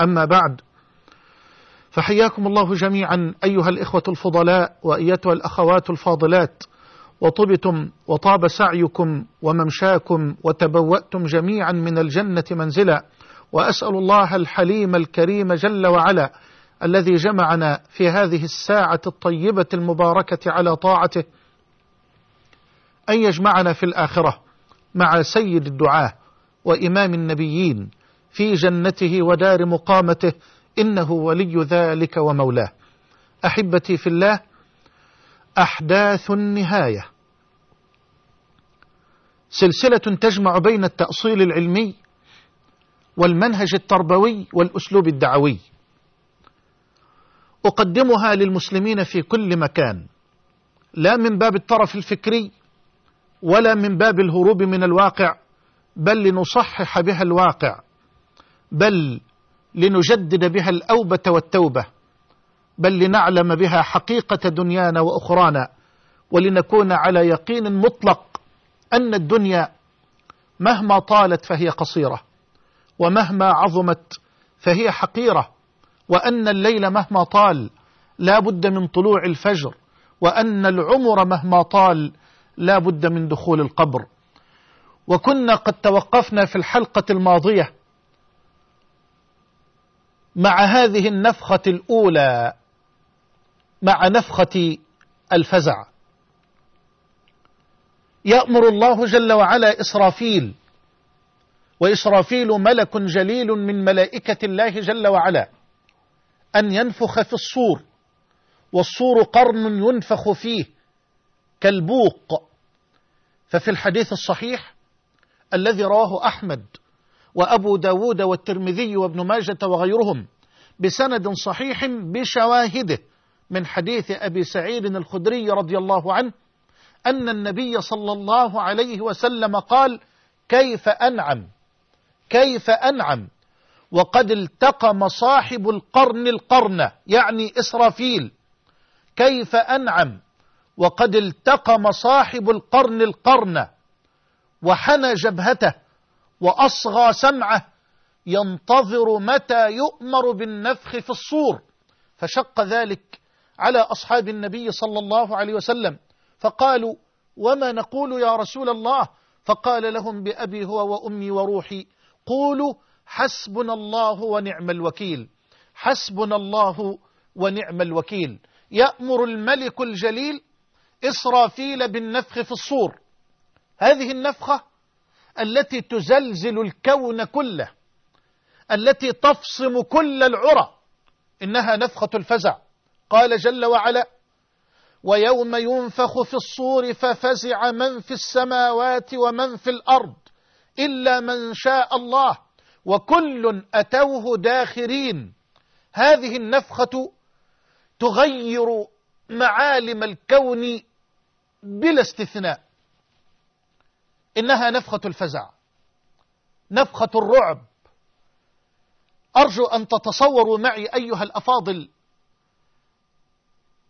أما بعد فحياكم الله جميعا أيها الإخوة الفضلاء وأيتها الأخوات الفاضلات. وطبتم وطاب سعيكم وممشاكم وتبوأتم جميعا من الجنة منزلا. وأسأل الله الحليم الكريم جل وعلا الذي جمعنا في هذه الساعة الطيبة المباركة على طاعته أن يجمعنا في الآخرة مع سيد الدعاة وإمام النبيين في جنته ودار مقامته إنه ولي ذلك ومولاه. أحبتي في الله أحداث النهاية. سلسلة تجمع بين التأصيل العلمي والمنهج التربوي والأسلوب الدعوي. أقدمها للمسلمين في كل مكان لا من باب الطرف الفكري ولا من باب الهروب من الواقع بل لنصحح بها الواقع. بل لنجدد بها الأوبة والتوبة بل لنعلم بها حقيقة دنيانا وأخرانا ولنكون على يقين مطلق أن الدنيا مهما طالت فهي قصيرة ومهما عظمت فهي حقيرة وأن الليل مهما طال لا بد من طلوع الفجر وأن العمر مهما طال لا بد من دخول القبر. وكنا قد توقفنا في الحلقة الماضية مع هذه النفخة الأولى مع نفخة الفزع. يأمر الله جل وعلا إسرافيل وإسرافيل ملك جليل من ملائكة الله جل وعلا أن ينفخ في الصور والصور قرن ينفخ فيه كالبوق. ففي الحديث الصحيح الذي رواه أحمد وأبو داود والترمذي وابن ماجة وغيرهم بسند صحيح بشواهده من حديث أبي سعيد الخدري رضي الله عنه أن النبي صلى الله عليه وسلم قال كيف أنعم؟ كيف أنعم؟ وقد التقم صاحب القرن القرن يعني إسرافيل. كيف أنعم؟ وقد التقم صاحب القرن القرن وحنى جبهته. وأصغى سمعه ينتظر متى يؤمر بالنفخ في الصور. فشق ذلك على أصحاب النبي صلى الله عليه وسلم. فقالوا وما نقول يا رسول الله؟ فقال لهم بأبي هو وأمي وروحي قولوا حسبنا الله ونعم الوكيل. حسبنا الله ونعم الوكيل. يأمر الملك الجليل إسرافيل بالنفخ في الصور. هذه النفخة التي تزلزل الكون كله التي تفصم كل العرى إنها نفخة الفزع. قال جل وعلا ويوم ينفخ في الصور ففزع من في السماوات ومن في الأرض إلا من شاء الله وكل أتوه داخرين. هذه النفخة تغير معالم الكون بلا استثناء. إنها نفخة الفزع نفخة الرعب. أرجو أن تتصوروا معي أيها الأفاضل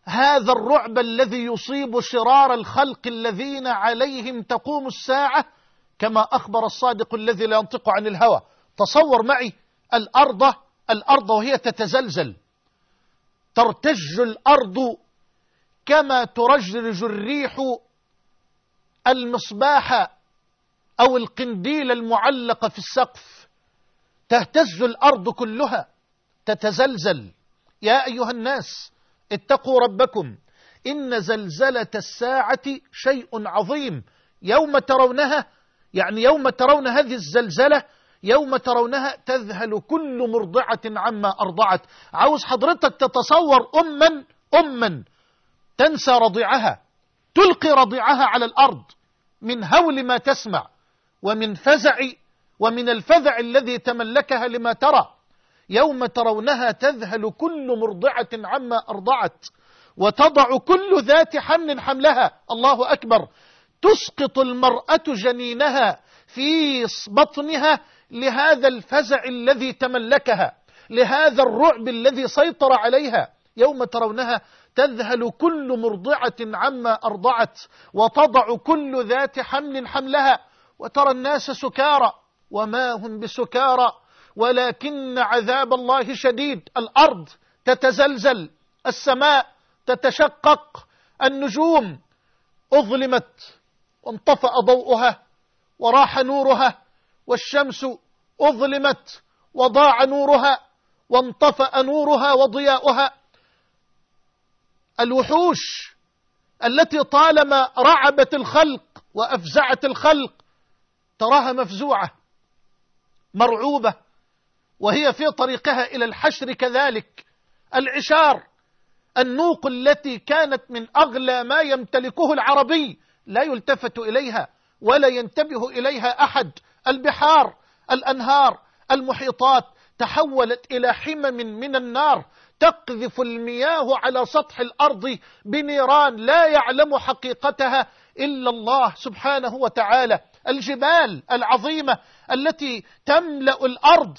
هذا الرعب الذي يصيب شرار الخلق الذين عليهم تقوم الساعة كما أخبر الصادق الذي لا ينطق عن الهوى. تصور معي الأرض الأرض وهي تتزلزل. ترتج الأرض كما ترجرج الريح المصباح أو القنديل المعلق في السقف. تهتز الأرض كلها تتزلزل. يا أيها الناس اتقوا ربكم. إن زلزلة الساعة شيء عظيم. يوم ترونها يعني يوم ترون هذه الزلزلة يوم ترونها تذهل كل مرضعة عما أرضعت. عاوز حضرتك تتصور أما أما تنسى رضيعها. تلقي رضيعها على الأرض من هول ما تسمع. ومن فزع ومن الفزع الذي تملكها لما ترى. يوم ترونها تذهل كل مرضعة عما أرضعت وتضع كل ذات حمل حملها. الله أكبر. تسقط المرأة جنينها في بطنها لهذا الفزع الذي تملكها لهذا الرعب الذي سيطر عليها. يوم ترونها تذهل كل مرضعة عما أرضعت وتضع كل ذات حمل حملها. وترى الناس سكارى وما هم بسكارى ولكن عذاب الله شديد. الأرض تتزلزل السماء تتشقق النجوم أظلمت وانطفأ ضوءها وراح نورها والشمس أظلمت وضاع نورها وانطفأ نورها وضياؤها. الوحوش التي طالما رعبت الخلق وأفزعت الخلق تراها مفزوعة مرعوبة وهي في طريقها إلى الحشر كذلك. العشار النوق التي كانت من أغلى ما يمتلكه العربي لا يلتفت إليها ولا ينتبه إليها أحد. البحار الأنهار المحيطات تحولت إلى حمم من النار تقذف المياه على سطح الأرض بنيران لا يعلم حقيقتها إلا الله سبحانه وتعالى. الجبال العظيمة التي تملأ الأرض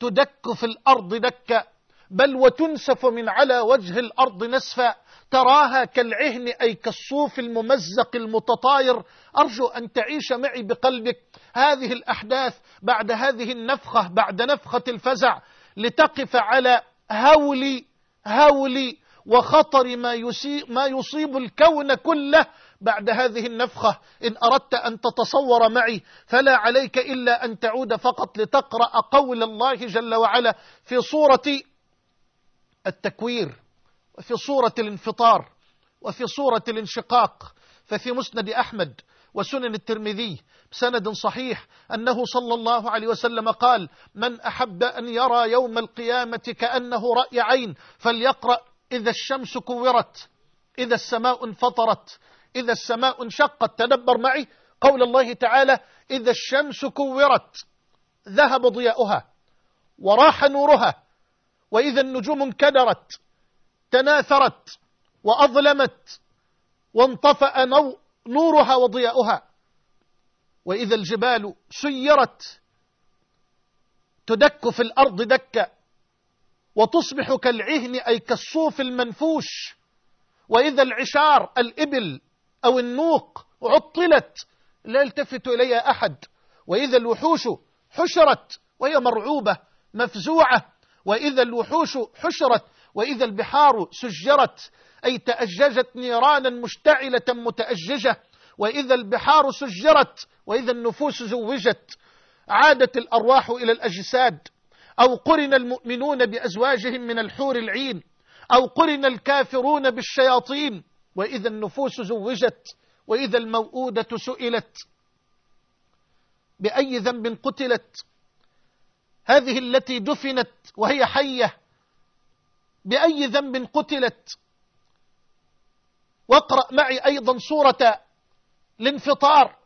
تدك في الأرض دكا بل وتنسف من على وجه الأرض نسفا. تراها كالعهن أي كالصوف الممزق المتطاير. أرجو أن تعيش معي بقلبك هذه الأحداث بعد هذه النفخة بعد نفخة الفزع لتقف على هول هول وخطر ما يصيب, ما يصيب الكون كله بعد هذه النفخة. إن أردت أن تتصور معي فلا عليك إلا أن تعود فقط لتقرأ قول الله جل وعلا في صورة التكوير وفي صورة الانفطار وفي صورة الانشقاق. ففي مسند أحمد وسنن الترمذي بسند صحيح أنه صلى الله عليه وسلم قال من أحب أن يرى يوم القيامة كأنه رأي عين فليقرأ إذا الشمس كورت إذا السماء انفطرت إذا السماء انشقت تدبر معي قول الله تعالى إذا الشمس كورت ذهب ضياؤها وراح نورها وإذا النجوم انكدرت تناثرت وأظلمت وانطفأ نورها وضياؤها. وإذا الجبال سيرت تدك في الأرض دكا وتصبح كالعهن أي كالصوف المنفوش. وإذا العشار الإبل أو النوق عطلت لا يلتفت إليها أحد. وإذا الوحوش حشرت وهي مرعوبة مفزوعة. وإذا الوحوش حشرت وإذا البحار سجرت. أي تأججت نيرانا مشتعلة متأججة. وإذا البحار سجرت وإذا النفوس زوجت. عادت الأرواح إلى الأجساد. أو قرن المؤمنون بأزواجهم من الحور العين أو قرن الكافرون بالشياطين وإذا النفوس زوجت وإذا الموءودة سئلت بأي ذنب قتلت. هذه التي دفنت وهي حية بأي ذنب قتلت. واقرأ معي أيضا سورة الانفطار.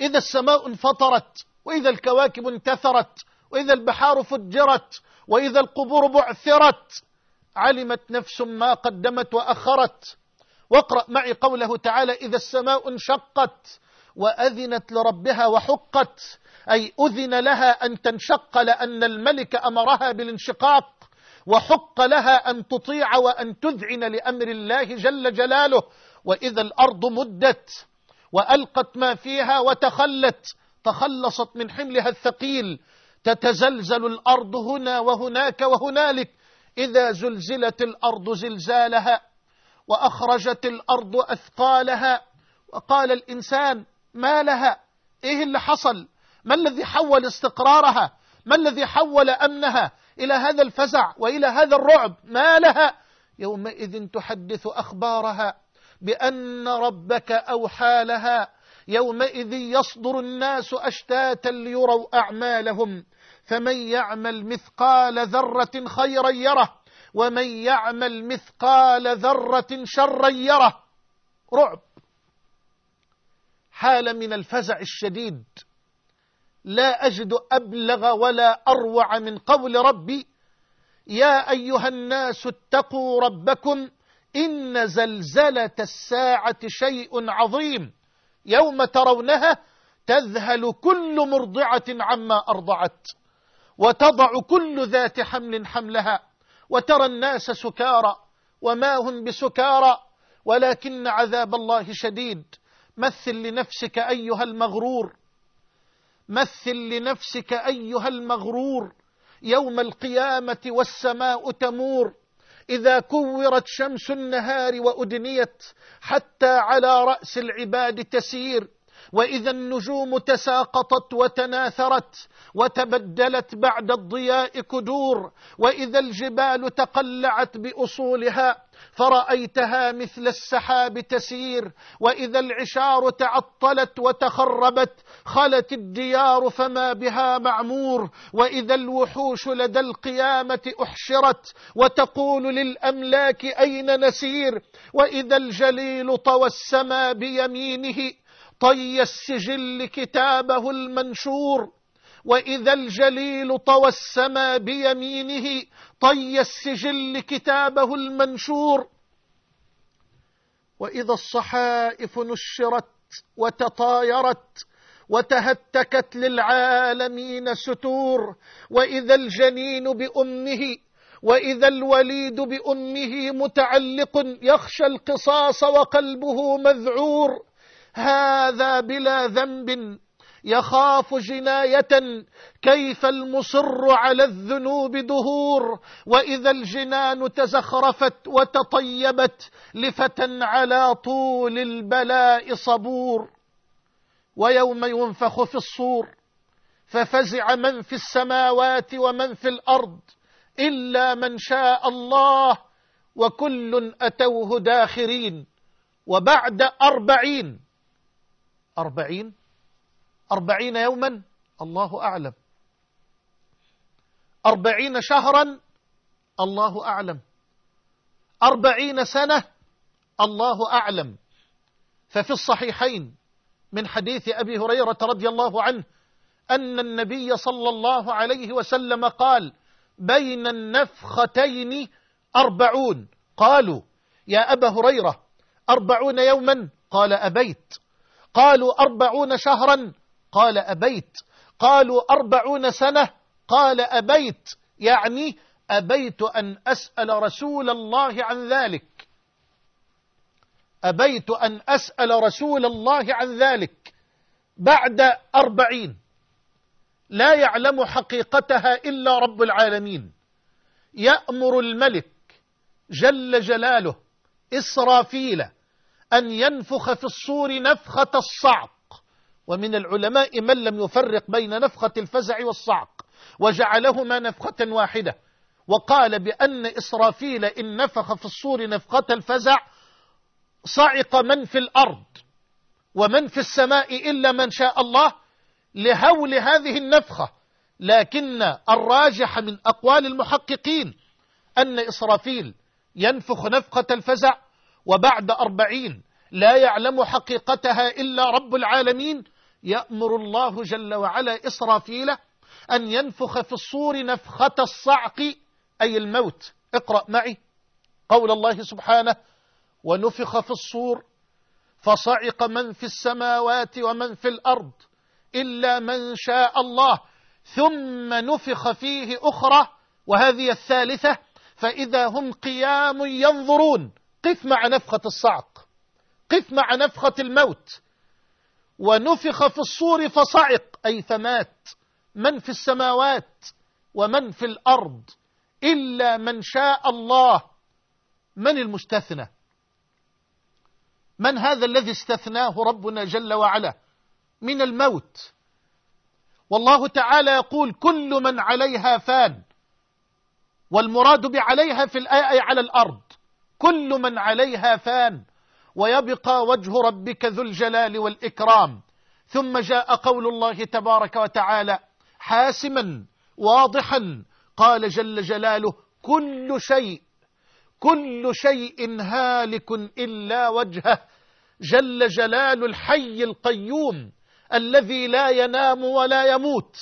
إذا السماء انفطرت وإذا الكواكب انتثرت وإذا البحار فجرت وإذا القبور بعثرت علمت نفس ما قدمت وأخرت. واقرأ معي قوله تعالى إذا السماء انشقت وأذنت لربها وحقت أي أذن لها أن تنشق لأن الملك أمرها بالانشقاق وحق لها أن تطيع وأن تذعن لأمر الله جل جلاله. وإذا الأرض مدت وألقت ما فيها وتخلت تخلصت من حملها الثقيل تتزلزل الأرض هنا وهناك وهنالك. إذا زلزلت الأرض زلزالها وأخرجت الأرض أثقالها وقال الإنسان ما لها؟ إيه اللي حصل؟ ما الذي حول استقرارها؟ ما الذي حول أمنها؟ إلى هذا الفزع وإلى هذا الرعب ما لها؟ يومئذ تحدث أخبارها بأن ربك أوحى لها يومئذ يصدر الناس أشتاتا ليروا أعمالهم. فمن يعمل مثقال ذرة خيرا يره ومن يعمل مثقال ذرة شرا يره. رعب. حال من الفزع الشديد. لا أجد أبلغ ولا أروع من قول ربي. يا أيها الناس اتقوا ربكم إن زلزلة الساعة شيء عظيم. يوم ترونها تذهل كل مرضعة عما أرضعت وتضع كل ذات حمل حملها وترى الناس سكارى وما هم بسكارى ولكن عذاب الله شديد. مثل لنفسك أيها المغرور مثل لنفسك أيها المغرور يوم القيامة والسماء تمور. إذا كورت شمس النهار وأدنيت حتى على رأس العباد تسير. وإذا النجوم تساقطت وتناثرت وتبدلت بعد الضياء كدور. وإذا الجبال تقلعت بأصولها فرأيتها مثل السحاب تسير وإذا العشار تعطلت وتخربت خلت الديار فما بها معمور وإذا الوحوش لدى القيامة أحشرت وتقول للأملاك أين نسير وإذا الجليل طوى السما بيمينه طي السجل كتابه المنشور وإذا الجليل طوى السما بيمينه طي السجل كتابه المنشور. وإذا الصحائف نشرت وتطايرت وتهتكت للعالمين ستور. وإذا الجنين بأمه وإذا الوليد بأمه متعلق يخشى القصاص وقلبه مذعور. هذا بلا ذنب يخاف جناية كيف المصر على الذنوب دهور وإذا الجنان تزخرفت وتطيبت لفتى على طول البلاء صبور ويوم ينفخ في الصور ففزع من في السماوات ومن في الأرض إلا من شاء الله وكل أتوه داخرين وبعد أربعين أربعين أربعين يوما الله أعلم. أربعين شهرا الله أعلم. أربعين سنة الله أعلم. ففي الصحيحين من حديث أبي هريرة رضي الله عنه أن النبي صلى الله عليه وسلم قال بين النفختين أربعون. قالوا يا أبا هريرة أربعون يوما؟ قال أبيت. قالوا أربعون شهرا قال أبيت. قالوا أربعون سنة. قال أبيت. يعني أبيت أن أسأل رسول الله عن ذلك. أبيت أن أسأل رسول الله عن ذلك. بعد أربعين. لا يعلم حقيقتها إلا رب العالمين. يأمر الملك جل جلاله إسرافيل أن ينفخ في الصور نفخة الصعق. ومن العلماء من لم يفرق بين نفخة الفزع والصعق وجعلهما نفخة واحدة وقال بأن إسرافيل إن نفخ في الصور نفخة الفزع صعق من في الأرض ومن في السماء إلا من شاء الله لهول هذه النفخة لكن الراجح من أقوال المحققين أن إسرافيل ينفخ نفخة الفزع وبعد أربعين لا يعلم حقيقتها إلا رب العالمين يأمر الله جل وعلا إسرافيل أن ينفخ في الصور نفخة الصعق أي الموت. اقرأ معي قول الله سبحانه ونفخ في الصور فصعق من في السماوات ومن في الأرض إلا من شاء الله ثم نفخ فيه أخرى وهذه الثالثة فإذا هم قيام ينظرون قف مع نفخة الصعق قف مع نفخة الموت ونفخ في الصور فصعق أي فمات. من في السماوات ومن في الأرض إلا من شاء الله. من المستثنى؟ من هذا الذي استثناه ربنا جل وعلا؟ من الموت. والله تعالى يقول كل من عليها فان والمراد بعليها في الآية على الأرض. كل من عليها فان. ويبقى وجه ربك ذو الجلال والإكرام. ثم جاء قول الله تبارك وتعالى حاسما واضحا. قال جل جلاله كل شيء كل شيء هالك إلا وجهه. جل جلال الحي القيوم الذي لا ينام ولا يموت.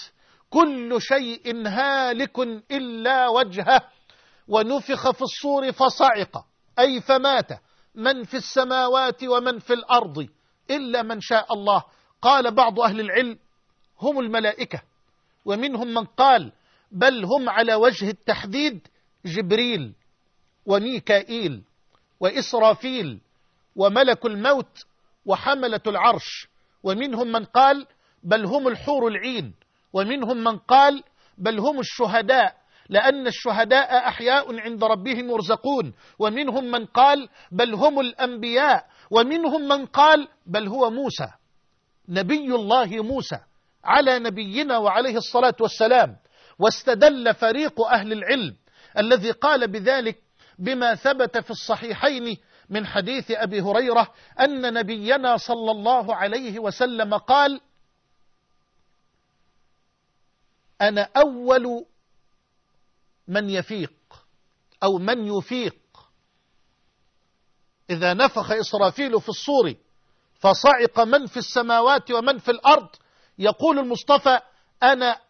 كل شيء هالك إلا وجهه. ونفخ في الصور فصعق أي فمات. من في السماوات ومن في الأرض إلا من شاء الله. قال بعض أهل العلم هم الملائكة ومنهم من قال بل هم على وجه التحديد جبريل وميكائيل وإسرافيل وملك الموت وحملة العرش. ومنهم من قال بل هم الحور العين ومنهم من قال بل هم الشهداء لأن الشهداء أحياء عند ربهم يرزقون. ومنهم من قال بل هم الأنبياء. ومنهم من قال بل هو موسى. نبي الله موسى على نبينا وعليه الصلاة والسلام. واستدل فريق أهل العلم الذي قال بذلك بما ثبت في الصحيحين من حديث أبي هريرة أن نبينا صلى الله عليه وسلم قال أنا أول من يفيق أو من يفيق. إذا نفخ إسرافيل في الصور فصعق من في السماوات ومن في الأرض. يقول المصطفى أنا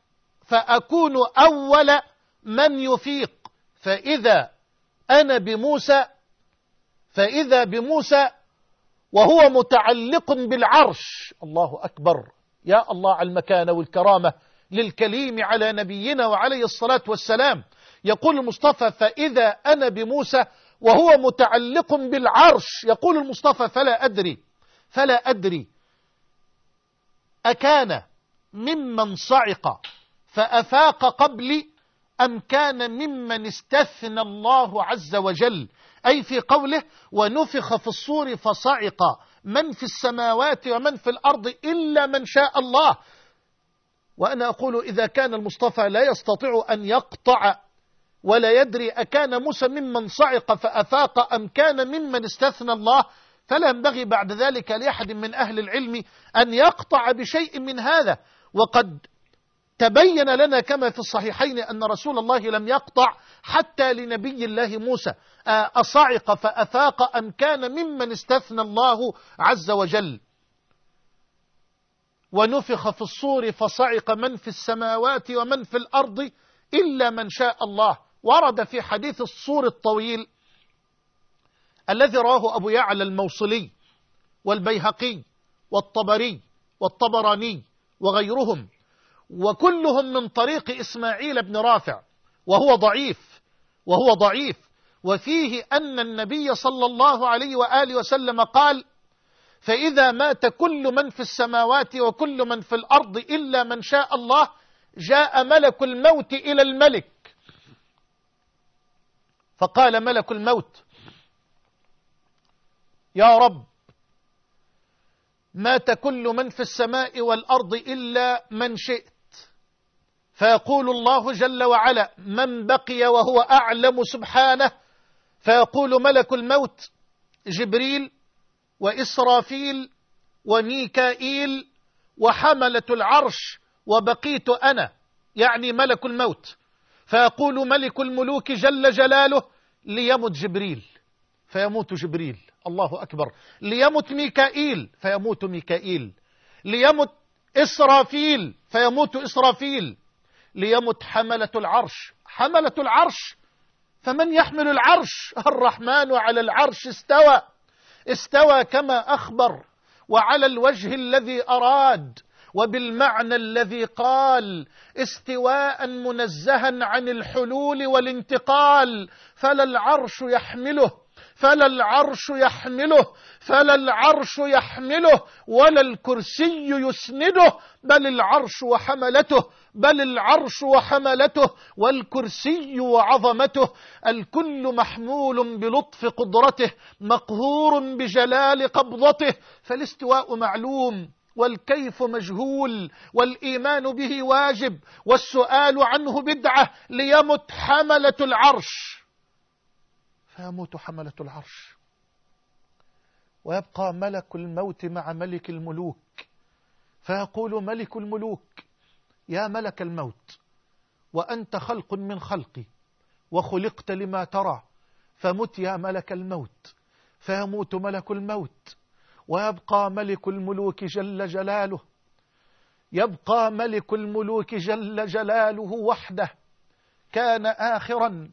فأكون أول من يفيق. فإذا أنا بموسى فإذا بموسى وهو متعلق بالعرش. الله أكبر. يا الله على المكانة والكرامة للكليم على نبينا وعليه الصلاة والسلام. يقول المصطفى فإذا أنا بموسى وهو متعلق بالعرش يقول المصطفى فلا أدري فلا أدري. أكان ممن صعق فأفاق قبلي أم كان ممن استثنى الله عز وجل؟ أي في قوله ونفخ في الصور فصعق من في السماوات ومن في الأرض إلا من شاء الله. وأنا أقول إذا كان المصطفى لا يستطيع أن يقطع ولا يدري أكان موسى ممن صعق فأفاق أم كان ممن استثنى الله. فلا ينبغي بعد ذلك لأحد من أهل العلم أن يقطع بشيء من هذا. وقد تبين لنا كما في الصحيحين أن رسول الله لم يقطع حتى لنبي الله موسى. أصعق فأفاق أم كان ممن استثنى الله عز وجل. ونفخ في الصور فصعق من في السماوات ومن في الأرض إلا من شاء الله. ورد في حديث الصور الطويل الذي رواه أبو يعلى الموصلي والبيهقي والطبري والطبراني وغيرهم وكلهم من طريق إسماعيل بن رافع وهو ضعيف وهو ضعيف وفيه أن النبي صلى الله عليه وآله وسلم قال فإذا مات كل من في السماوات وكل من في الأرض إلا من شاء الله جاء ملك الموت إلى الملك فقال ملك الموت يا رب مات كل من في السماء والأرض إلا من شئت. فيقول الله جل وعلا من بقي وهو أعلم سبحانه. فيقول ملك الموت جبريل وإسرافيل وميكائيل وحملة العرش وبقيت أنا. يعني ملك الموت. فيقول ملك الملوك جل جلاله ليمت جبريل فيموت جبريل الله أكبر. ليمت ميكائيل فيموت ميكائيل. ليمت إسرافيل فيموت إسرافيل. ليمت حملة العرش حملة العرش. فمن يحمل العرش؟ الرحمن على العرش استوى استوى كما أخبر. وعلى الوجه الذي أراد. وبالمعنى الذي قال استواء منزها عن الحلول والانتقال فلا العرش يحمله فلا العرش يحمله فلا العرش يحمله ولا الكرسي يسنده بل العرش وحملته بل العرش وحملته والكرسي وعظمته. الكل محمول بلطف قدرته مقهور بجلال قبضته. فالاستواء معلوم والكيف مجهول والإيمان به واجب والسؤال عنه بدعة ليمت حملة العرش. فيموت حملة العرش. ويبقى ملك الموت مع ملك الملوك. فيقول ملك الملوك يا ملك الموت وأنت خلق من خلقي وخلقت لما ترى فمت يا ملك الموت فيموت ملك الموت. ويبقى ملك الملوك جل جلاله. يبقى ملك الملوك جل جلاله وحده. كان آخرا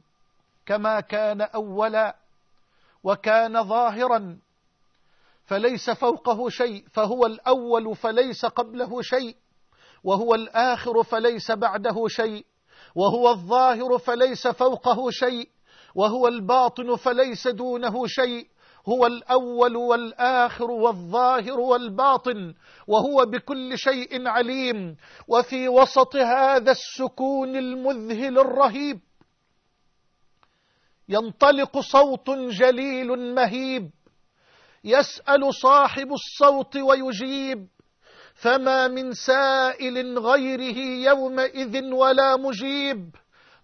كما كان أولا وكان ظاهرا. فليس فوقه شيء فهو الأول فليس قبله شيء وهو الآخر فليس بعده شيء وهو الظاهر فليس فوقه شيء وهو الباطن فليس دونه شيء. هو الأول والآخر والظاهر والباطن وهو بكل شيء عليم وفي وسط هذا السكون المذهل الرهيب. ينطلق صوت جليل مهيب يسأل صاحب الصوت ويجيب فما من سائل غيره يومئذ ولا مجيب.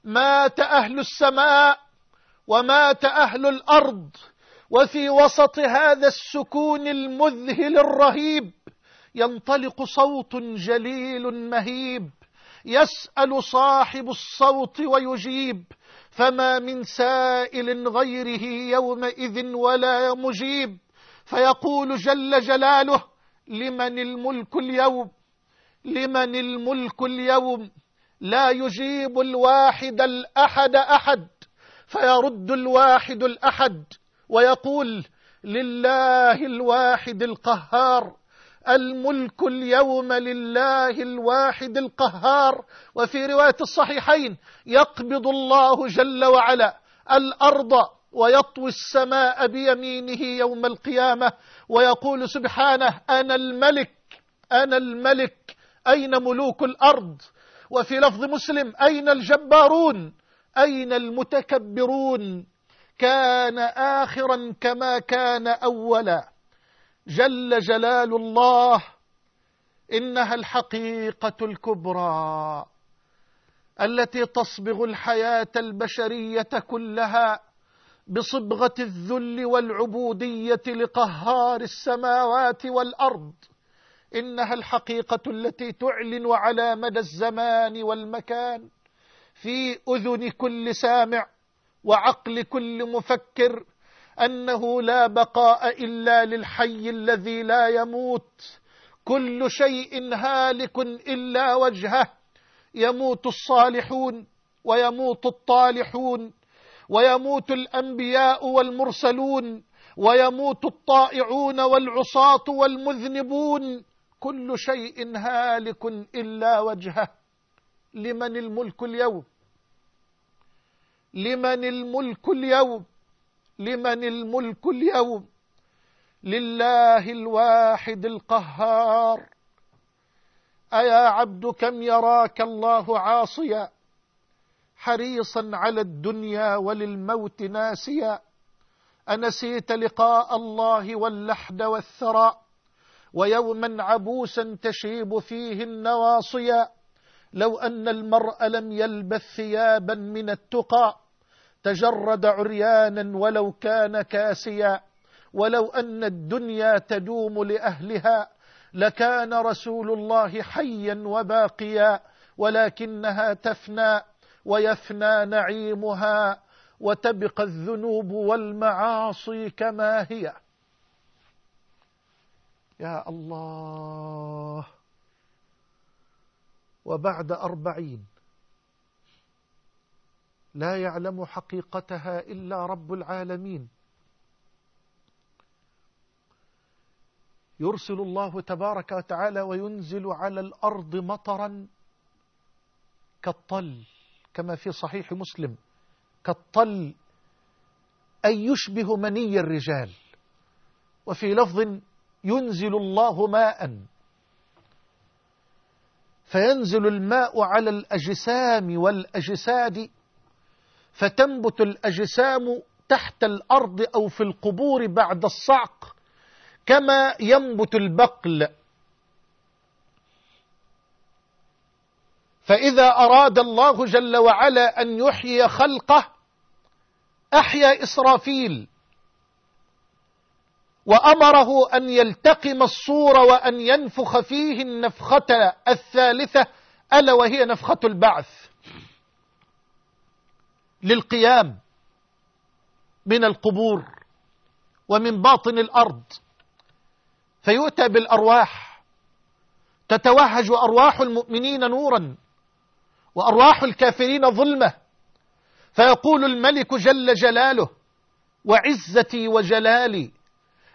مات أهل السماء ومات أهل الأرض. وفي وسط هذا السكون المذهل الرهيب ينطلق صوت جليل مهيب يسأل صاحب الصوت ويجيب فما من سائل غيره يومئذ ولا مجيب فيقول جل جلاله لمن الملك اليوم؟ لمن الملك اليوم؟ لا يجيب الواحد الأحد أحد فيرد الواحد الأحد ويقول لله الواحد القهار الملك اليوم لله الواحد القهار. وفي رواية الصحيحين يقبض الله جل وعلا الأرض ويطوي السماء بيمينه يوم القيامة ويقول سبحانه أنا الملك أنا الملك أين ملوك الأرض؟ وفي لفظ مسلم أين الجبارون؟ أين المتكبرون؟ كان آخرا كما كان أولا. جل جلال الله إنها الحقيقة الكبرى التي تصبغ الحياة البشرية كلها بصبغة الذل والعبودية لقهار السماوات والأرض. إنها الحقيقة التي تعلن على مدى الزمان والمكان في أذن كل سامع. وعقل كل مفكر أنه لا بقاء إلا للحي الذي لا يموت. كل شيء هالك إلا وجهه. يموت الصالحون ويموت الطالحون ويموت الأنبياء والمرسلون ويموت الطائعون والعصاة والمذنبون. كل شيء هالك إلا وجهه. لمن الملك اليوم؟ لمن الملك اليوم لمن الملك اليوم لله الواحد القهار. أيا عبد كم يراك الله عاصيا؟ حريصا على الدنيا وللموت ناسيا. أنسيت لقاء الله واللحد والثرى. ويوما عبوسا تشيب فيه النواصيا. لو أن المرء لم يلبث ثيابا من التقى. تجرد عريانا ولو كان كاسيا ولو أن الدنيا تدوم لأهلها لكان رسول الله حيا وباقيا ولكنها تفنى ويفنى نعيمها وتبقى الذنوب والمعاصي كما هي. يا الله. وبعد أربعين لا يعلم حقيقتها إلا رب العالمين. يرسل الله تبارك وتعالى وينزل على الأرض مطرا كالطل كما في صحيح مسلم كالطل أي يشبه مني الرجال. وفي لفظ ينزل الله ماء فينزل الماء على الأجسام والأجساد فتنبت الأجسام تحت الأرض أو في القبور بعد الصعق كما ينبت البقل. فإذا أراد الله جل وعلا أن يحيي خلقه أحيا إسرافيل. وأمره أن يلتقم الصور وأن ينفخ فيه النفخة الثالثة ألا وهي نفخة البعث. للقيام من القبور ومن باطن الأرض. فيؤتى بالأرواح تتوهج أرواح المؤمنين نورا وأرواح الكافرين ظلمة. فيقول الملك جل جلاله وعزتي وجلالي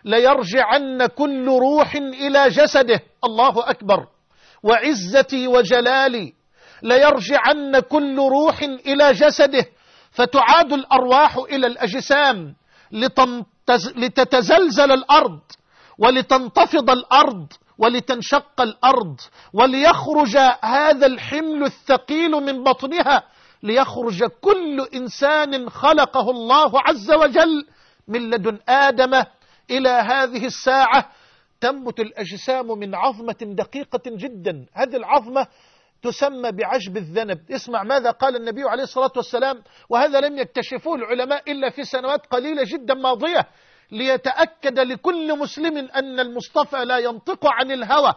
ليرجعن كل روح إلى جسده. الله أكبر. وعزتي وجلالي ليرجعن كل روح إلى جسده. فتعاد الأرواح إلى الأجسام لتتزلزل الأرض ولتنتفض الأرض ولتنشق الأرض وليخرج هذا الحمل الثقيل من بطنها ليخرج كل إنسان خلقه الله عز وجل من لدن آدم إلى هذه الساعة. تنبت الأجسام من عظمة دقيقة جدا. هذه العظمة تسمى بعجب الذنب. اسمع ماذا قال النبي عليه الصلاة والسلام وهذا لم يكتشفوه العلماء إلا في سنوات قليلة جدا ماضية. ليتأكد لكل مسلم أن المصطفى لا ينطق عن الهوى.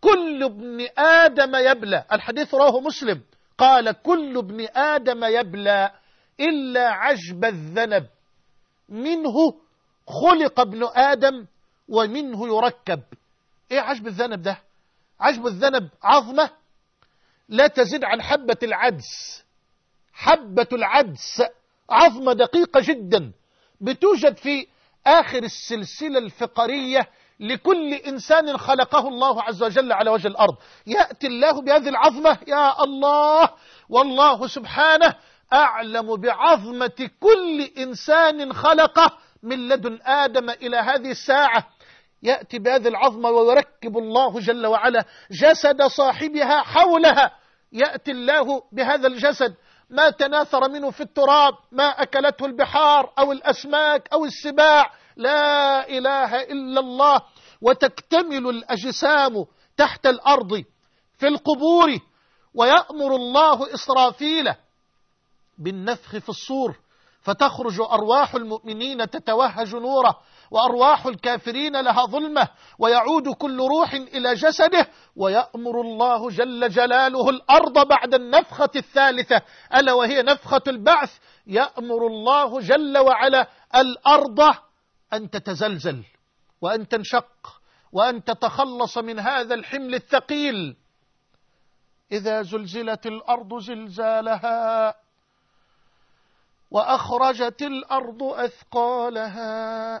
كل ابن آدم يبلى. الحديث رواه مسلم. قال كل ابن آدم يبلى إلا عجب الذنب. منه خلق ابن آدم ومنه يركب. إيه عجب الذنب ده؟ عجب الذنب عظمة لا تزيد عن حبة العدس. حبة العدس عظمة دقيقة جدا. بتوجد في آخر السلسلة الفقرية لكل إنسان خلقه الله عز وجل على وجه الأرض. يأتي الله بهذه العظمة يا الله! والله سبحانه أعلم بعظمة كل إنسان خلقه من لدن آدم إلى هذه الساعة. يأتي بهذه العظمة ويركب الله جل وعلا جسد صاحبها حولها. يأتي الله بهذا الجسد. ما تناثر منه في التراب ما أكلته البحار أو الأسماك أو السباع. لا إله إلا الله. وتكتمل الأجسام تحت الأرض في القبور. ويأمر الله إسرافيل بالنفخ في الصور. فتخرج أرواح المؤمنين تتوهج نورا وأرواح الكافرين لها ظلمة ويعود كل روح إلى جسده ويأمر الله جل جلاله الأرض بعد النفخة الثالثة ألا وهي نفخة البعث يأمر الله جل وعلا الأرض أن تتزلزل وأن تنشق وأن تتخلص من هذا الحمل الثقيل. إذا زلزلت الأرض زلزالها وأخرجت الأرض أثقالها.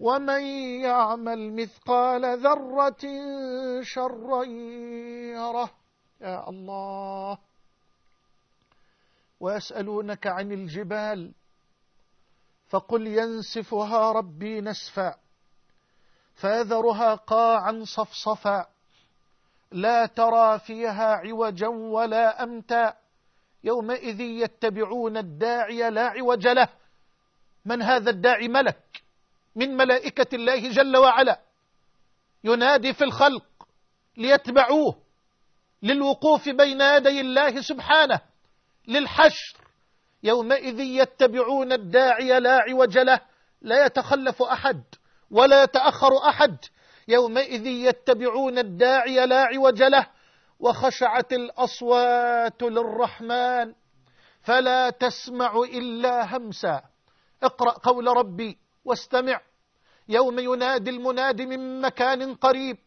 ومن يعمل مثقال ذرة شرا يره. يا الله. ويسألونك عن الجبال فقل ينسفها ربي نسفا. فيذرها قاعا صفصفا. لا ترى فيها عوجا ولا أمتا. يومئذ يتبعون الداعي لا عوج له. من هذا الداعي ملك. من ملائكة الله جل وعلا ينادي في الخلق ليتبعوه للوقوف بين يدي الله سبحانه للحشر. يومئذ يتبعون الداعي لا عوج له لا يتخلف أحد ولا يتأخر أحد. يومئذ يتبعون الداعي لا عوج له وخشعت الأصوات للرحمن فلا تسمع إلا همسا. اقرأ قول ربي واستمع. يوم ينادي المناد من مكان قريب.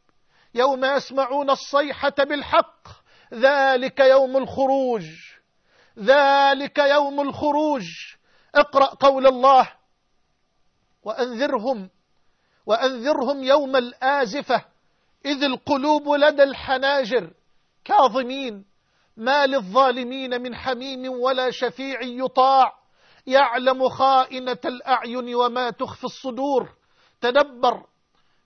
يوم يسمعون الصيحة بالحق. ذلك يوم الخروج. ذلك يوم الخروج. اقرأ قول الله. وأنذرهم. وأنذرهم يوم الآزفة. إذ القلوب لدى الحناجر. كاظمين. ما للظالمين من حميم ولا شفيع يطاع. يعلم خائنة الأعين وما تخفي الصدور. تدبر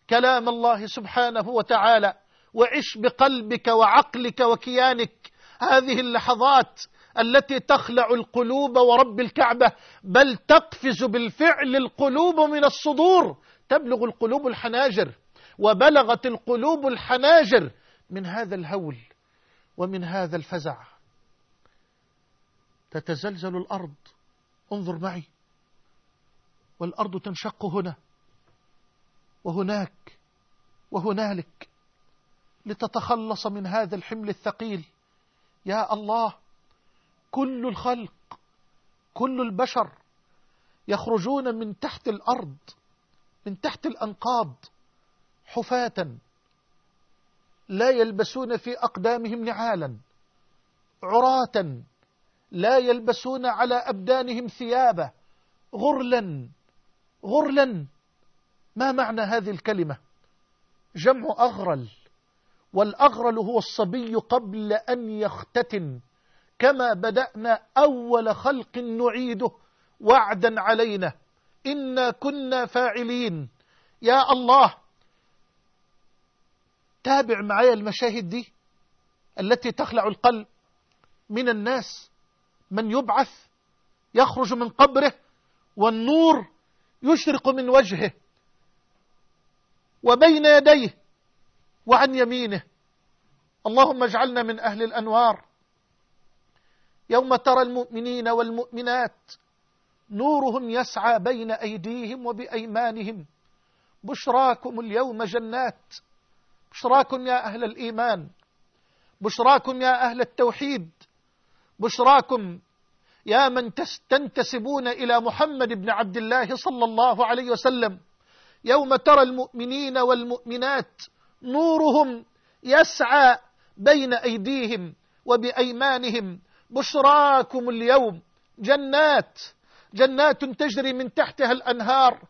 كلام الله سبحانه وتعالى وعش بقلبك وعقلك وكيانك. هذه اللحظات التي تخلع القلوب ورب الكعبة بل تقفز بالفعل القلوب من الصدور. تبلغ القلوب الحناجر وبلغت القلوب الحناجر من هذا الهول ومن هذا الفزع. تتزلزل الأرض انظر معي. والأرض تنشق هنا. وهناك. وهنالك. لتتخلص من هذا الحمل الثقيل. يا الله كل الخلق كل البشر يخرجون من تحت الأرض من تحت الأنقاض حفاة. لا يلبسون في أقدامهم نعالا عراة. لا يلبسون على أبدانهم ثيابا غرلا غرلا. ما معنى هذه الكلمة؟ جمع أغرل. والأغرل هو الصبي قبل أن يختتن. كما بدأنا أول خلق نعيده وعدا علينا. إنا كنا فاعلين. يا الله! تابع معي المشاهد دي التي تخلع القلب من الناس؟ من يبعث يخرج من قبره والنور يشرق من وجهه وبين يديه وعن يمينه. اللهم اجعلنا من أهل الأنوار. يوم ترى المؤمنين والمؤمنات نورهم يسعى بين أيديهم وبأيمانهم. بشراكم اليوم جنات. بشراكم يا أهل الإيمان. بشراكم يا أهل التوحيد. بشراكم يا من تنتسبون إلى محمد بن عبد الله صلى الله عليه وسلم. يوم ترى المؤمنين والمؤمنات نورهم يسعى بين أيديهم وبأيمانهم. بشراكم اليوم جنات جنات تجري من تحتها الأنهار.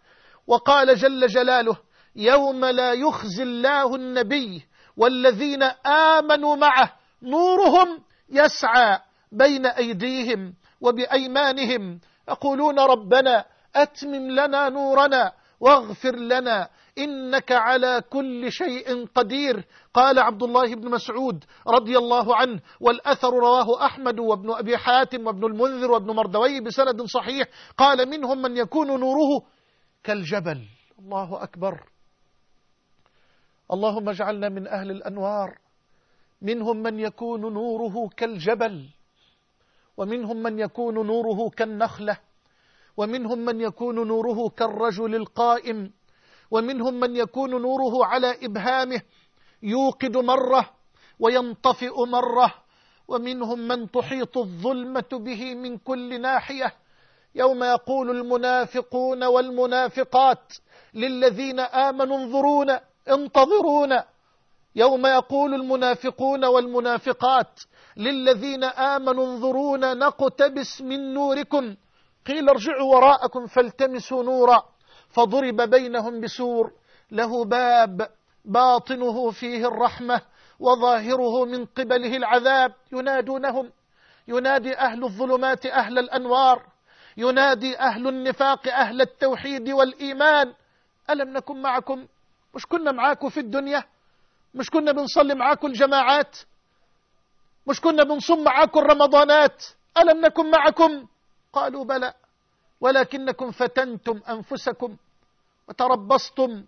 وقال جل جلاله يوم لا يخزي الله النبي والذين آمنوا معه نورهم يسعى. بين أيديهم وبأيمانهم يقولون ربنا أتمم لنا نورنا واغفر لنا إنك على كل شيء قدير. قال عبد الله بن مسعود رضي الله عنه والأثر رواه أحمد وابن أبي حاتم وابن المنذر وابن مردوي بسند صحيح. قال منهم من يكون نوره كالجبل. الله أكبر. اللهم اجعلنا من أهل الأنوار. منهم من يكون نوره كالجبل. ومنهم من يكون نوره كالنخلة ومنهم من يكون نوره كالرجل القائم ومنهم من يكون نوره على إبهامه يوقد مرة وينطفئ مرة ومنهم من تحيط الظلمة به من كل ناحية يوم يقول المنافقون والمنافقات للذين آمنوا انظرونا انتظرونا يوم يقول المنافقون والمنافقات للذين آمنوا انظرونا نقتبس من نوركم. قيل ارجعوا وراءكم فالتمسوا نورا. فضرب بينهم بسور. له باب باطنه فيه الرحمة وظاهره من قبله العذاب. ينادونهم. ينادي أهل الظلمات أهل الأنوار. ينادي أهل النفاق أهل التوحيد والإيمان. ألم نكن معكم؟ مش كنا معاكم في الدنيا؟ مش كنا بنصلي معاكم الجماعات؟ مش كنا بنصم معاكم الرمضانات ألم نكن معكم؟ قالوا بلى. ولكنكم فتنتم أنفسكم وتربصتم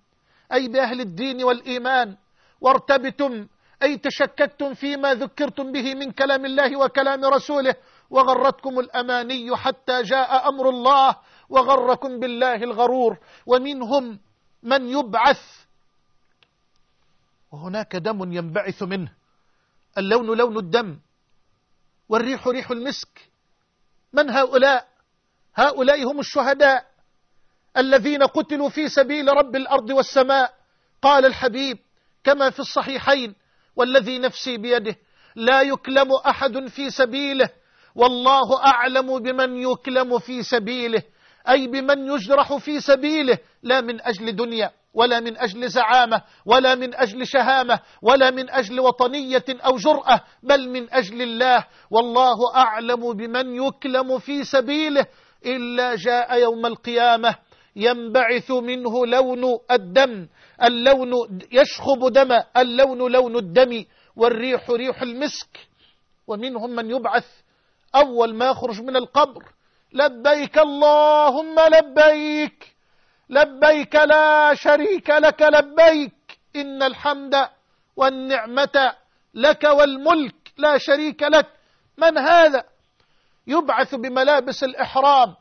أي بأهل الدين والإيمان وارتبتم أي تشككتم فيما ذكرتم به من كلام الله وكلام رسوله وغرتكم الأماني حتى جاء أمر الله وغركم بالله الغرور. ومنهم من يبعث وهناك دم ينبعث منه. اللون لون الدم والريح ريح المسك. من هؤلاء؟ هؤلاء هم الشهداء الذين قتلوا في سبيل رب الأرض والسماء. قال الحبيب كما في الصحيحين والذي نفسي بيده لا يكلم أحد في سبيله والله أعلم بمن يكلم في سبيله أي بمن يجرح في سبيله لا من أجل دنيا. ولا من أجل زعامة ولا من أجل شهامة ولا من أجل وطنية أو جرأة بل من أجل الله. والله أعلم بمن يكلم في سبيله إلا جاء يوم القيامة. ينبعث منه لون الدم اللون يشخب دم اللون لون الدم. والريح ريح المسك. ومنهم من يبعث أول ما يخرج من القبر. لبيك اللهم لبيك. لبيك لا شريك لك لبيك إن الحمد والنعمة لك والملك لا شريك لك. من هذا؟ يبعث بملابس الإحرام.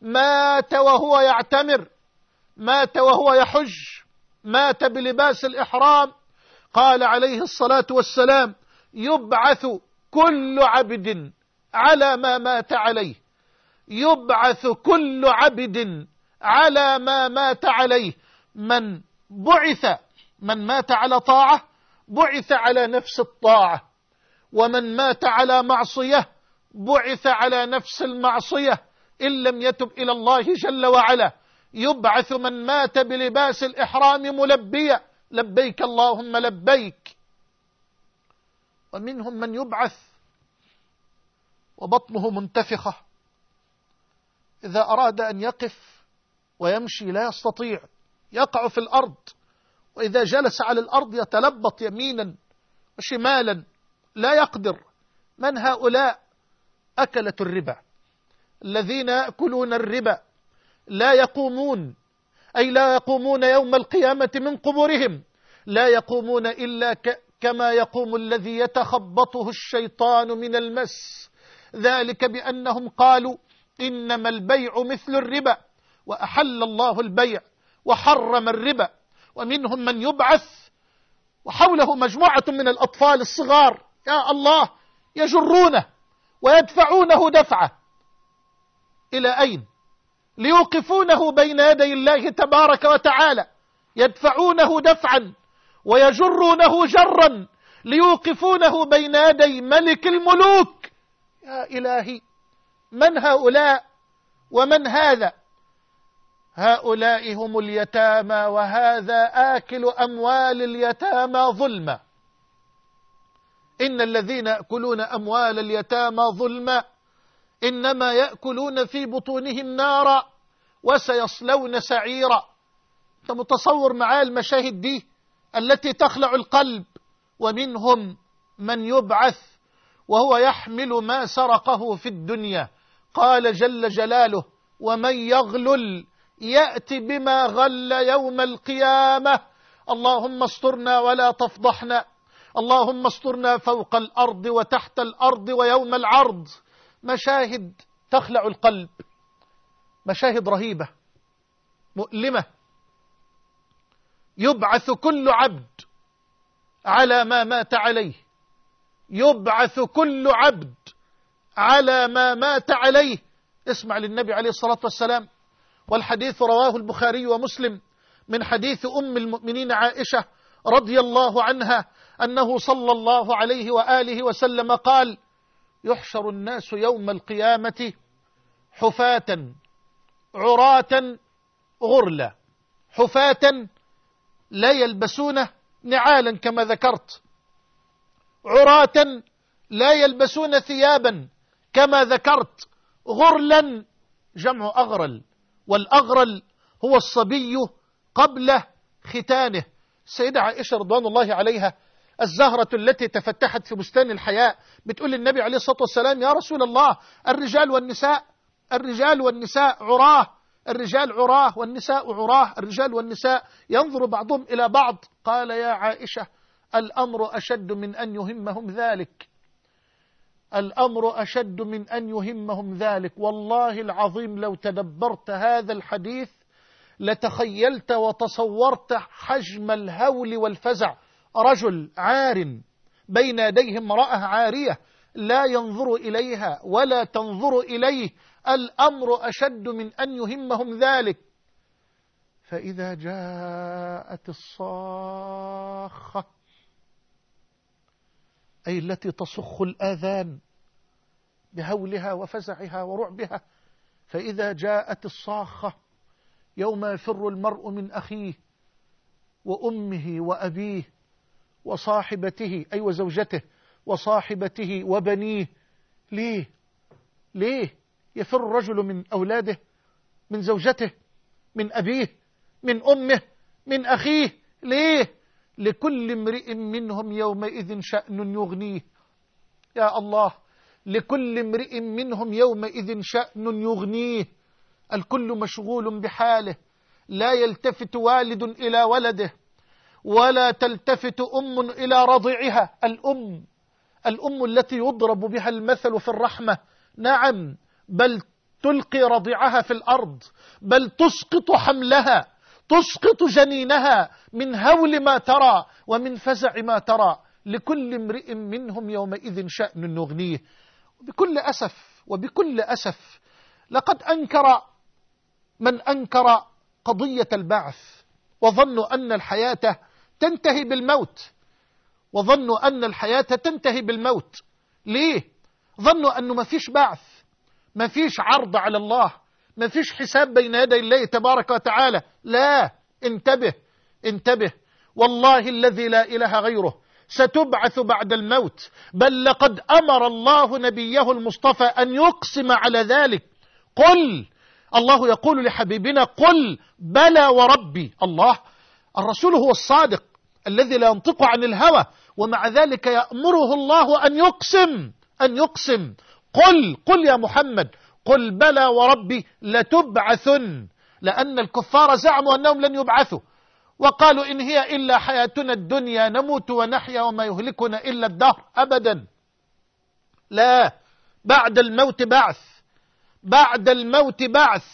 مات وهو يعتمر مات وهو يحج مات بلباس الإحرام. قال عليه الصلاة والسلام يبعث كل عبد على ما مات عليه. يبعث كل عبد على ما مات عليه. من بعث من مات على طاعة بعث على نفس الطاعة. ومن مات على معصية بعث على نفس المعصية. إن لم يتب إلى الله جل وعلا. يبعث من مات بلباس الإحرام ملبيا. لبيك اللهم لبيك. ومنهم من يبعث وبطنه منتفخة. إذا أراد أن يقف ويمشي لا يستطيع يقع في الأرض وإذا جلس على الأرض يتلبط يمينا وشمالا لا يقدر. من هؤلاء؟ أكلة الربا. الذين يأكلون الربا لا يقومون أي لا يقومون يوم القيامة من قبورهم لا يقومون إلا كما يقوم الذي يتخبطه الشيطان من المس. ذلك بأنهم قالوا إنما البيع مثل الربا. وأحل الله البيع وحرم الربا ومنهم من يبعث وحوله مجموعة من الأطفال الصغار. يا الله يجرونه ويدفعونه دفعة. إلى أين؟ ليوقفونه بين يدي الله تبارك وتعالى. يدفعونه دفعا ويجرونه جرا ليوقفونه بين يدي ملك الملوك. يا إلهي من هؤلاء ومن هذا؟ هؤلاء هم اليتامى وهذا آكل أموال اليتامى ظلما. إن الذين يأكلون أموال اليتامى ظلما. إنما يأكلون في بطونهم نارا وسيصلون سعيرا. أنت متصور معاه المشاهد دي التي تخلع القلب؟ ومنهم من يبعث وهو يحمل ما سرقه في الدنيا. قال جل جلاله ومن يغلل يأتي بما غل يوم القيامة. اللهم استرنا ولا تفضحنا. اللهم استرنا فوق الأرض وتحت الأرض ويوم العرض. مشاهد تخلع القلب. مشاهد رهيبة. مؤلمة. يبعث كل عبد على ما مات عليه. يبعث كل عبد على ما مات عليه. اسمع للنبي عليه الصلاة والسلام. والحديث رواه البخاري ومسلم من حديث أم المؤمنين عائشة رضي الله عنها أنه صلى الله عليه وآله وسلم قال يحشر الناس يوم القيامة حفاة عراة غرلا حفاة لا يلبسون نعالا كما ذكرت عراة لا يلبسون ثيابا كما ذكرت غرلا جمع أغرل. والأغرل هو الصبي قبل ختانه. السيدة عائشة رضوان الله عليها الزهرة التي تفتحت في بستان الحياء بتقول للنبي عليه الصلاة والسلام يا رسول الله الرجال والنساء الرجال والنساء عراه الرجال عراه والنساء عراه الرجال والنساء ينظر بعضهم إلى بعض. قال يا عائشة الأمر أشد من أن يهمهم ذلك. الأمر أشد من أن يهمهم ذلك. والله العظيم لو تدبرت هذا الحديث لتخيلت وتصورت حجم الهول والفزع. رجل عار بين يديه امرأة عارية لا ينظر إليها ولا تنظر إليه. الأمر أشد من أن يهمهم ذلك. فإذا جاءت الصاخة أي التي تصخ الآذان بهولها وفزعها ورعبها. فإذا جاءت الصاخة يوم يفر المرء من أخيه وأمه وأبيه وصاحبته أي وزوجته وصاحبته وبنيه ليه؟ ليه يفر الرجل من أولاده من زوجته من أبيه من أمه من أخيه؟ ليه؟ لكل امرئ منهم يومئذ شأن يغنيه. يا الله لكل امرئ منهم يومئذ شأن يغنيه. الكل مشغول بحاله. لا يلتفت والد إلى ولده ولا تلتفت أم إلى رضعها. الأم الأم التي يضرب بها المثل في الرحمة. نعم بل تلقي رضعها في الأرض بل تسقط حملها. تسقط جنينها من هول ما ترى ومن فزع ما ترى. لكل امرئ منهم يومئذ شأن نغنيه. بكل أسف وبكل أسف لقد أنكر من أنكر قضية البعث وظنوا أن الحياة تنتهي بالموت. وظنوا أن الحياة تنتهي بالموت. ليه؟ ظنوا أنه ما فيش بعث ما فيش عرض على الله. ما فيش حساب بين يدي الله تبارك وتعالى. لا انتبه انتبه. والله الذي لا إله غيره ستبعث بعد الموت. بل لقد أمر الله نبيه المصطفى أن يقسم على ذلك. قل الله يقول لحبيبنا قل بلى وربي. الله الرسول هو الصادق الذي لا ينطق عن الهوى ومع ذلك يأمره الله أن يقسم أن يقسم. قل قل يا محمد. قل بلى وربي لتبعثن. لأن الكفار زعموا أنهم لن يبعثوا. وقالوا إن هي إلا حياتنا الدنيا نموت ونحيا وما يهلكنا إلا الدهر. أبدا. لا. بعد الموت بعث. بعد الموت بعث.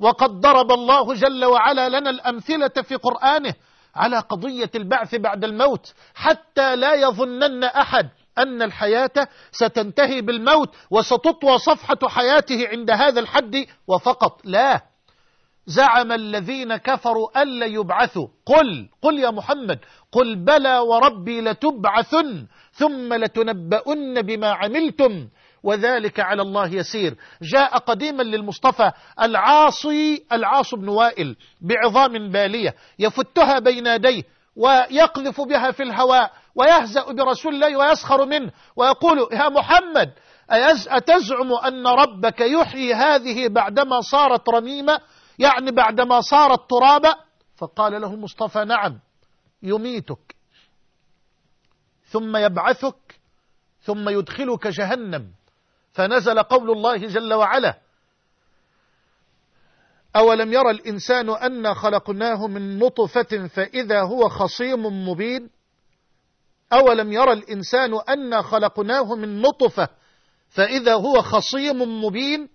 وقد ضرب الله جل وعلا لنا الأمثلة في قرآنه على قضية البعث بعد الموت حتى لا يظنن أحد أن الحياة ستنتهي بالموت وستطوى صفحة حياته عند هذا الحد وفقط. لا. زعم الذين كفروا ألا يبعثوا. قل قل يا محمد قل بلى وربي لتبعثن ثم لتنبؤن بما عملتم. وذلك على الله يسير. جاء قديما للمصطفى العاصي العاص بن وائل بعظام بالية يفتها بين يديه ويقذف بها في الهواء ويهزأ برسول الله ويسخر منه ويقول يا محمد أتزعم أن ربك يحيي هذه بعدما صارت رميمة يعني بعدما صارت ترابا فقال له المصطفى نعم يميتك ثم يبعثك ثم يدخلك جهنم. فنزل قول الله جل وعلا أولم يرى الإنسان أنا خلقناه من نطفة فإذا هو خصيم مبين؟ أولم يرى الإنسان أنا خلقناه من نطفة فإذا هو خصيم مبين؟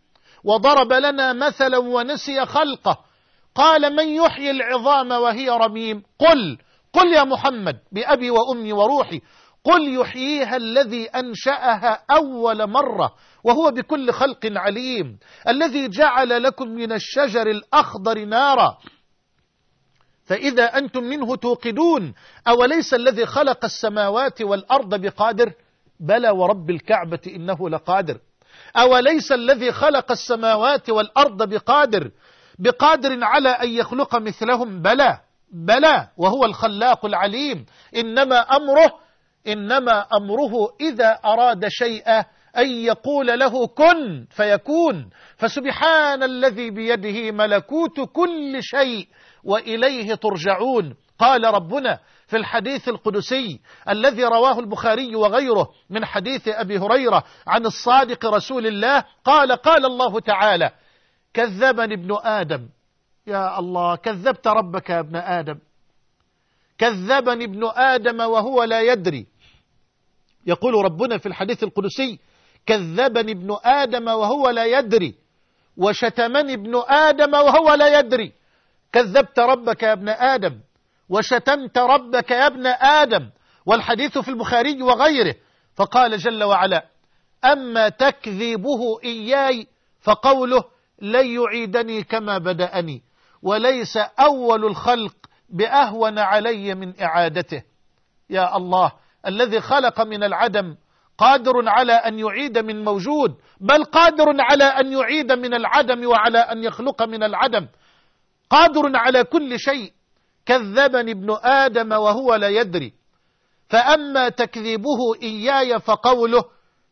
وضرب لنا مثلا ونسي خلقه. قال من يحيي العظام وهي رميم؟ قل قل يا محمد بأبي وأمي وروحي. قل يحييها الذي أنشأها أول مرة وهو بكل خلق عليم. الذي جعل لكم من الشجر الأخضر نارا. فإذا أنتم منه توقدون أوليس الذي خلق السماوات والأرض بقادر؟ بلى ورب الكعبة إنه لقادر. أوليس الذي خلق السماوات والأرض بقادر؟ بقادر على أن يخلق مثلهم؟ بلى بلى وهو الخلاق العليم. إنما أمره إنما أمره إذا أراد شيئا أن يقول له كن فيكون. فسبحان الذي بيده ملكوت كل شيء وإليه ترجعون. قال ربنا في الحديث القدسي الذي رواه البخاري وغيره من حديث أبي هريرة عن الصادق رسول الله قال قال الله تعالى كذبني ابن آدم. يا الله كذبت ربك يا ابن آدم. كذبني ابن آدم وهو لا يدري. يقول ربنا في الحديث القدسي كذبني ابن آدم وهو لا يدري وشتمني ابن آدم وهو لا يدري. كذبت ربك يا ابن آدم وشتمت ربك يا ابن آدم والحديث في البخاري وغيره. فقال جل وعلا أما تكذيبه إياي فقوله لن يعيدني كما بدأني وليس أول الخلق بأهون علي من إعادته. يا الله الذي خلق من العدم قادر على أن يعيد من موجود بل قادر على أن يعيد من العدم وعلى أن يخلق من العدم. قادر على كل شيء. كذبني ابن آدم وهو لا يدري. فأما تكذيبه إياي فقوله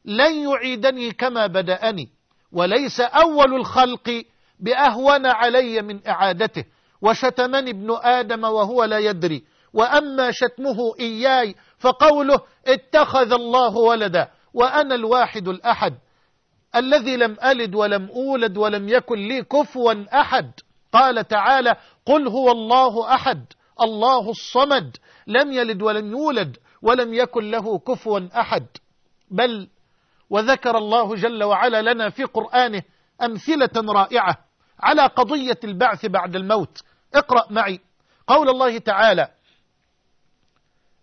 لن يعيدني كما بدأني وليس أول الخلق بأهون علي من إعادته. وشتمني ابن آدم وهو لا يدري. وأما شتمه إياي فقوله اتخذ الله ولدا وأنا الواحد الأحد الذي لم ألد ولم أولد ولم يكن لي كفوا أحد. قال تعالى قل هو الله أحد الله الصمد لم يلد ولم يولد ولم يكن له كفوا أحد. بل وذكر الله جل وعلا لنا في قرآنه أمثلة رائعة على قضية البعث بعد الموت. اقرأ معي قول الله تعالى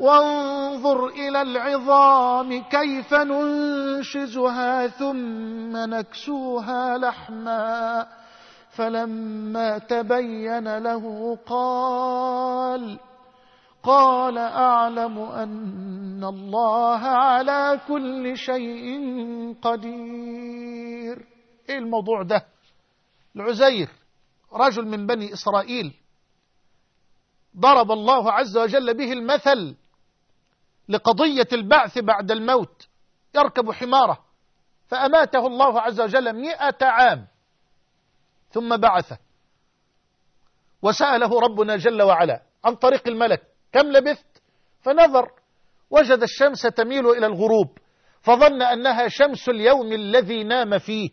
وانظر إلى العظام كيف ننشزها ثم نكسوها لحما فلما تبين له قال قال أعلم أن الله على كل شيء قدير. إيه الموضوع ده؟ العزير رجل من بني إسرائيل ضرب الله عز وجل به المثل لقضية البعث بعد الموت. يركب حماره. فأماته الله عز وجل مئة عام. ثم بعثه. وسأله ربنا جل وعلا عن طريق الملك كم لبثت؟ فنظر. وجد الشمس تميل إلى الغروب. فظن أنها شمس اليوم الذي نام فيه.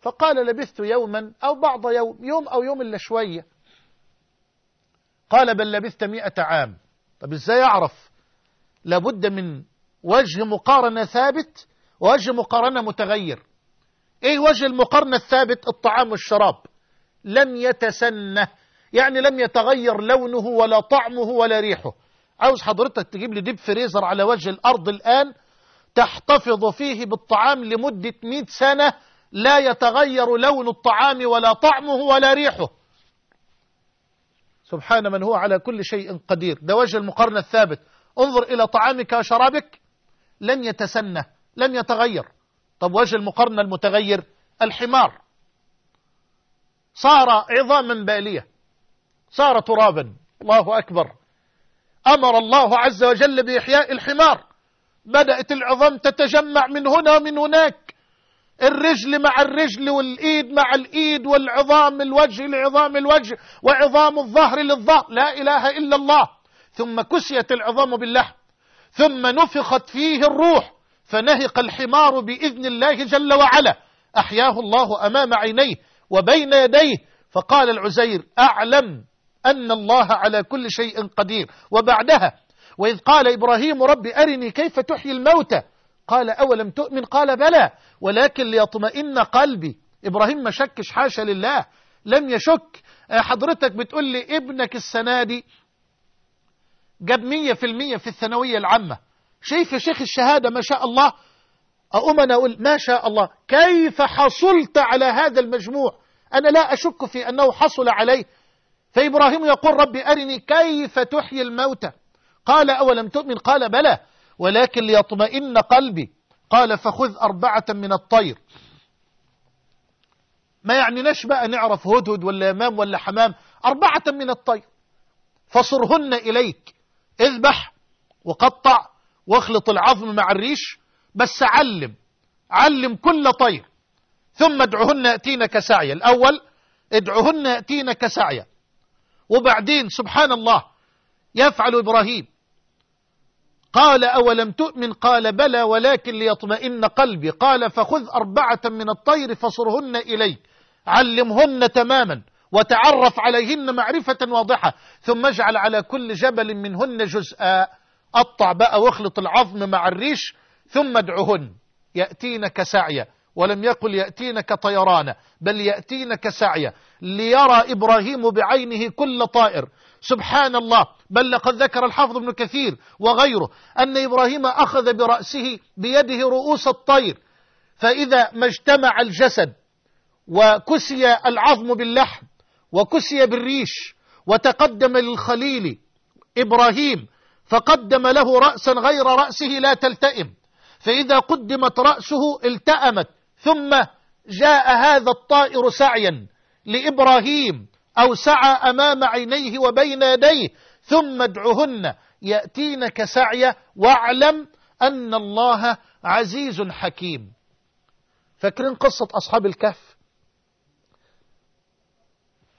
فقال لبثت يوما أو بعض يوم يوم أو يوم إلا شوية. قال بل لبثت مئة عام. طب إزاي أعرف لابد من وجه مقارنة ثابت ووجه مقارنة متغير. إيه وجه المقارنة الثابت؟ الطعام والشراب. لم يتسنه يعني لم يتغير لونه ولا طعمه ولا ريحه. عاوز حضرتك تجيب لي ديب فريزر على وجه الأرض الآن تحتفظ فيه بالطعام لمدة 100 سنة لا يتغير لون الطعام ولا طعمه ولا ريحه. سبحان من هو على كل شيء قدير. ده وجه المقارنة الثابت. انظر إلى طعامك وشرابك. لن يتسنى لن يتغير. طب وجه المقارنة المتغير؟ الحمار. صار عظاما بالية صار ترابا. الله أكبر. أمر الله عز وجل بإحياء الحمار. بدأت العظام تتجمع من هنا ومن هناك. الرجل مع الرجل والإيد مع الإيد والعظام الوجه لعظام الوجه وعظام الظهر للظهر. لا إله إلا الله. ثم كسيت العظام باللحم ثم نفخت فيه الروح فنهق الحمار بإذن الله جل وعلا. أحياه الله أمام عينيه وبين يديه فقال العزير أعلم أن الله على كل شيء قدير. وبعدها وإذ قال إبراهيم رب أرني كيف تحيي الموتى؟ قال أولم تؤمن؟ قال بلى. ولكن ليطمئن قلبي. إبراهيم ما شكش حاشا لله. لم يشك. حضرتك بتقول لي ابنك السنة دي جاب مية في المية في الثانوية العامة. شايف يا شيخ الشهادة ما شاء الله؟ أنا أقول ما شاء الله. كيف حصلت على هذا المجموع؟ أنا لا أشك في أنه حصل عليه. فإبراهيم يقول ربي أرني كيف تحيي الموتى. قال أولم تؤمن؟ قال بلى. ولكن ليطمئن قلبي. قال فخذ أربعة من الطير. ما يعني نش بقى نعرف هدهد ولا يمام ولا حمام. أربعة من الطير. فصرهن إليك. اذبح وقطع واخلط العظم مع الريش بس علم علم كل طير. ثم ادعهن يأتينك سعيا. الأول ادعهن يأتينك سعيا. وبعدين سبحان الله يفعل إبراهيم. قال أولم تؤمن؟ قال بلى ولكن ليطمئن قلبي. قال فخذ أربعة من الطير فصرهن إليك. علمهن تماما. وتعرف عليهن معرفة واضحة. ثم اجعل على كل جبل منهن جزءا. قطع بقى واخلط العظم مع الريش ثم ادعهن. يأتينك سعيا. ولم يقل يأتينك طيرانا بل يأتينك سعيا. ليرى إبراهيم بعينه كل طائر. سبحان الله بل لقد ذكر الحافظ ابن كثير وغيره أن إبراهيم أخذ برأسه بيده رؤوس الطير. فإذا ما اجتمع الجسد وكسي العظم باللحم وكسي بالريش وتقدم للخليل إبراهيم فقدم له رأسا غير رأسه لا تلتئم. فإذا قدمت رأسه التأمت ثم جاء هذا الطائر سعيا لإبراهيم أو سعى أمام عينيه وبين يديه ثم ادعهن يأتينك سعيا واعلم أن الله عزيز حكيم. فاكرين قصة أصحاب الكهف؟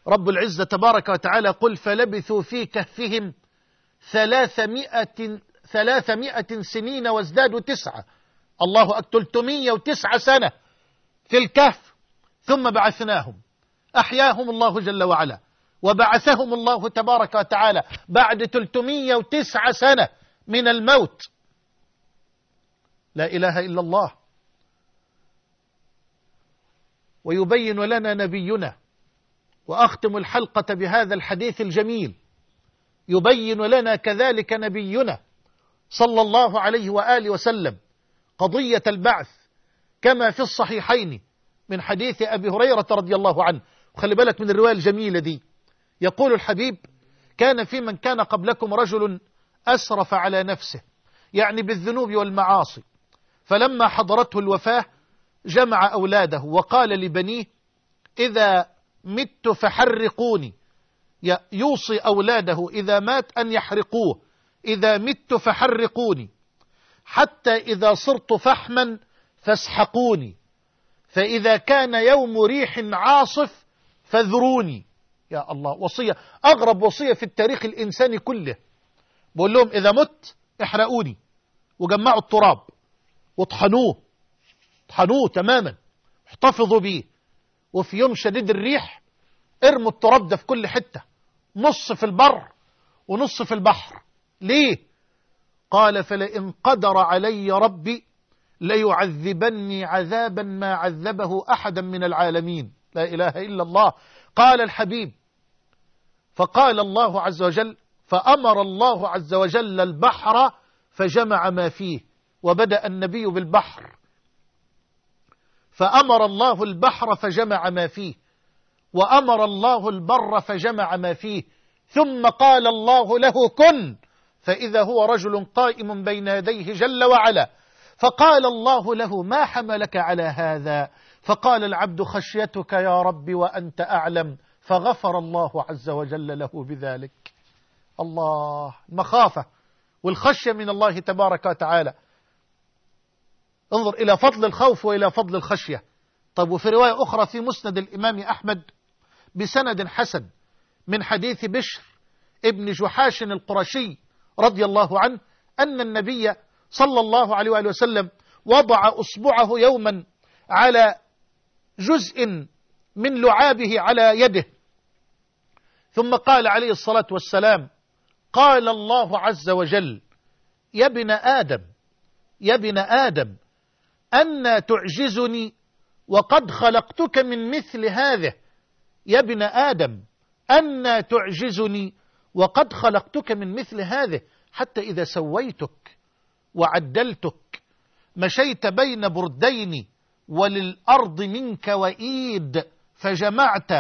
رب العزة تبارك وتعالى قل فلبثوا في كهفهم ثلاثمائة, ثلاثمائة سنين وازدادوا تسعة. الله أكتل تلتمية وتسعة سنة في الكهف. ثم بعثناهم. أحياهم الله جل وعلا. وبعثهم الله تبارك وتعالى بعد 309 سنة من الموت. لا إله إلا الله. ويبين لنا نبينا وأختم الحلقة بهذا الحديث الجميل. يبين لنا كذلك نبينا صلى الله عليه وآله وسلم قضية البعث كما في الصحيحين من حديث أبي هريرة رضي الله عنه. وخلي بالك من الرواية الجميلة دي. يقول الحبيب كان في من كان قبلكم رجل أسرف على نفسه يعني بالذنوب والمعاصي فلما حضرته الوفاة جمع أولاده وقال لبنيه إذا مت فحرقوني. يوصي أولاده إذا مات أن يحرقوه. إذا مت فحرقوني. حتى إذا صرت فحما فاسحقوني. فإذا كان يوم ريح عاصف فذروني. يا الله وصية أغرب وصية في التاريخ الإنساني كله. بقول لهم إذا مت احرقوني. وجمعوا التراب. واطحنوه اطحنوه تماما. احتفظوا بيه. وفي يوم شديد الريح ارموا التراب ده في كل حتة نص في البر ونص في البحر. ليه؟ قال فلئن قدر علي ربي ليعذبني عذابا ما عذبه أحدا من العالمين. لا إله إلا الله. قال الحبيب فقال الله عز وجل فأمر الله عز وجل البحر فجمع ما فيه وبدأ النبي بالبحر. فأمر الله البحر فجمع ما فيه وأمر الله البر فجمع ما فيه ثم قال الله له كن فإذا هو رجل قائم بين يديه جل وعلا. فقال الله له ما حملك على هذا؟ فقال العبد خشيتك يا رب وأنت أعلم فغفر الله عز وجل له بذلك. الله المخافة والخشية من الله تبارك وتعالى. انظر إلى فضل الخوف وإلى فضل الخشية. طيب وفي رواية أخرى في مسند الإمام أحمد بسند حسن من حديث بشر ابن جحاش القرشي رضي الله عنه أن النبي صلى الله عليه وآله وسلم وضع أصبعه يوما على جزء من لعابه على يده. ثم قال عليه الصلاة والسلام قال الله عز وجل يا ابن آدم يا ابن آدم أن تعجزني وقد خلقتك من مثل هذا يا ابن آدم أن تعجزني وقد خلقتك من مثل هذا حتى إذا سويتك وعدلتك مشيت بين بردين وللأرض منك وإيد فجمعت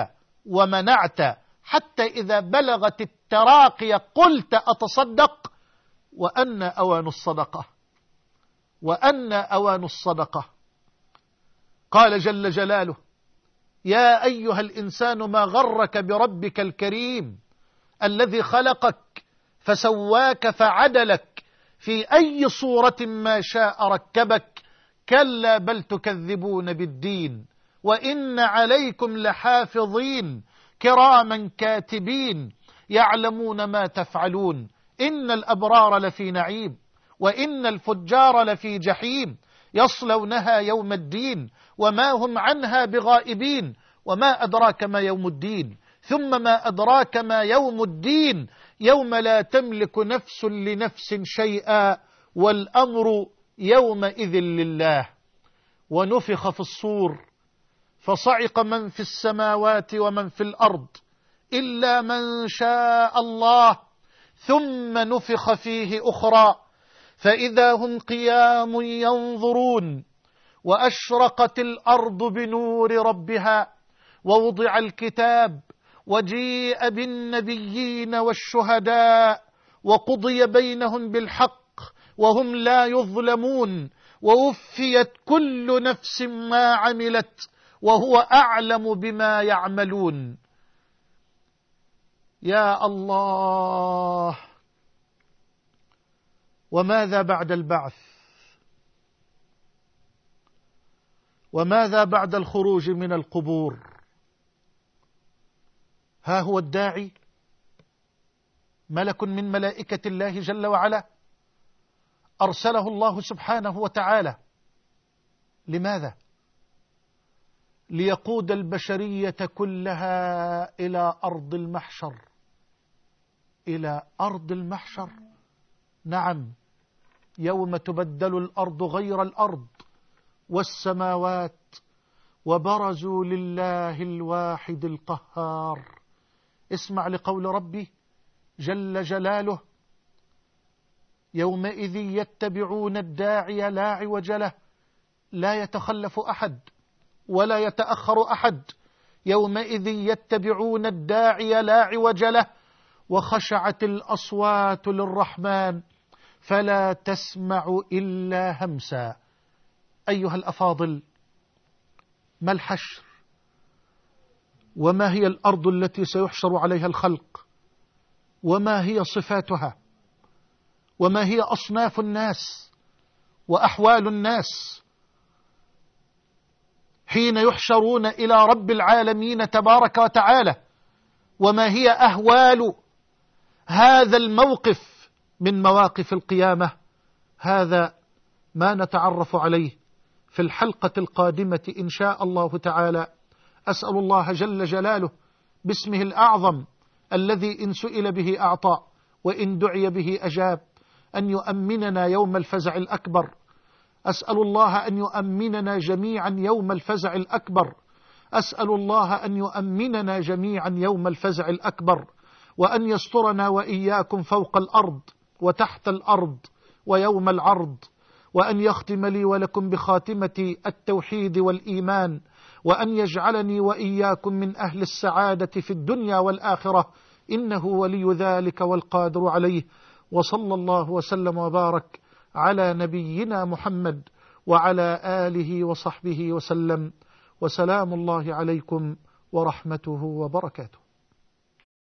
ومنعت. حتى إذا بلغت التراقي قلت أتصدق وأن أوان الصدقة. وأن أوان الصدقة. قال جل جلاله يا أيها الإنسان ما غرك بربك الكريم الذي خلقك فسواك فعدلك في أي صورة ما شاء ركبك كلا بل تكذبون بالدين وإن عليكم لحافظين كراما كاتبين يعلمون ما تفعلون. إن الأبرار لفي نعيم. وإن الفجار لفي جحيم يصلونها يوم الدين وما هم عنها بغائبين وما أدراك ما يوم الدين ثم ما أدراك ما يوم الدين يوم لا تملك نفس لنفس شيئا والأمر يومئذ لله ونفخ في الصور فصعق من في السماوات ومن في الأرض إلا من شاء الله ثم نفخ فيه أخرى فإذا هم قيام ينظرون وأشرقت الأرض بنور ربها ووضع الكتاب وجيء بالنبيين والشهداء وقضي بينهم بالحق وهم لا يظلمون ووفيت كل نفس ما عملت وهو أعلم بما يعملون. يا الله! وماذا بعد البعث؟ وماذا بعد الخروج من القبور؟ ها هو الداعي؟ ملك من ملائكة الله جل وعلا؟ أرسله الله سبحانه وتعالى. لماذا؟ ليقود البشرية كلها إلى أرض المحشر. إلى أرض المحشر. نعم يوم تبدل الأرض غير الأرض والسماوات وبرزوا لله الواحد القهار. اسمع لقول ربي جل جلاله يومئذ يتبعون الداعي لا عوج له لا يتخلف أحد ولا يتأخر أحد. يومئذ يتبعون الداعي لا عوج له وخشعت الأصوات للرحمن. فلا تسمع إلا همسا. أيها الأفاضل ما الحشر؟ وما هي الأرض التي سيحشر عليها الخلق؟ وما هي صفاتها؟ وما هي أصناف الناس؟ وأحوال الناس؟ حين يحشرون إلى رب العالمين تبارك وتعالى وما هي أهوال هذا الموقف من مواقف القيامة هذا ما نتعرف عليه في الحلقة القادمة إن شاء الله تعالى. أسأل الله جل جلاله باسمه الأعظم الذي إن سئل به أعطى وإن دعي به أجاب أن يؤمننا يوم الفزع الأكبر. أسأل الله أن يؤمننا جميعا يوم الفزع الأكبر. أسأل الله أن يؤمننا جميعا يوم الفزع الأكبر. وأن يسترنا وإياكم فوق الأرض. وتحت الأرض ويوم العرض وأن يختم لي ولكم بخاتمة التوحيد والإيمان وأن يجعلني وإياكم من أهل السعادة في الدنيا والآخرة إنه ولي ذلك والقادر عليه. وصلى الله وسلم وبارك على نبينا محمد وعلى آله وصحبه وسلم. وسلام الله عليكم ورحمته وبركاته.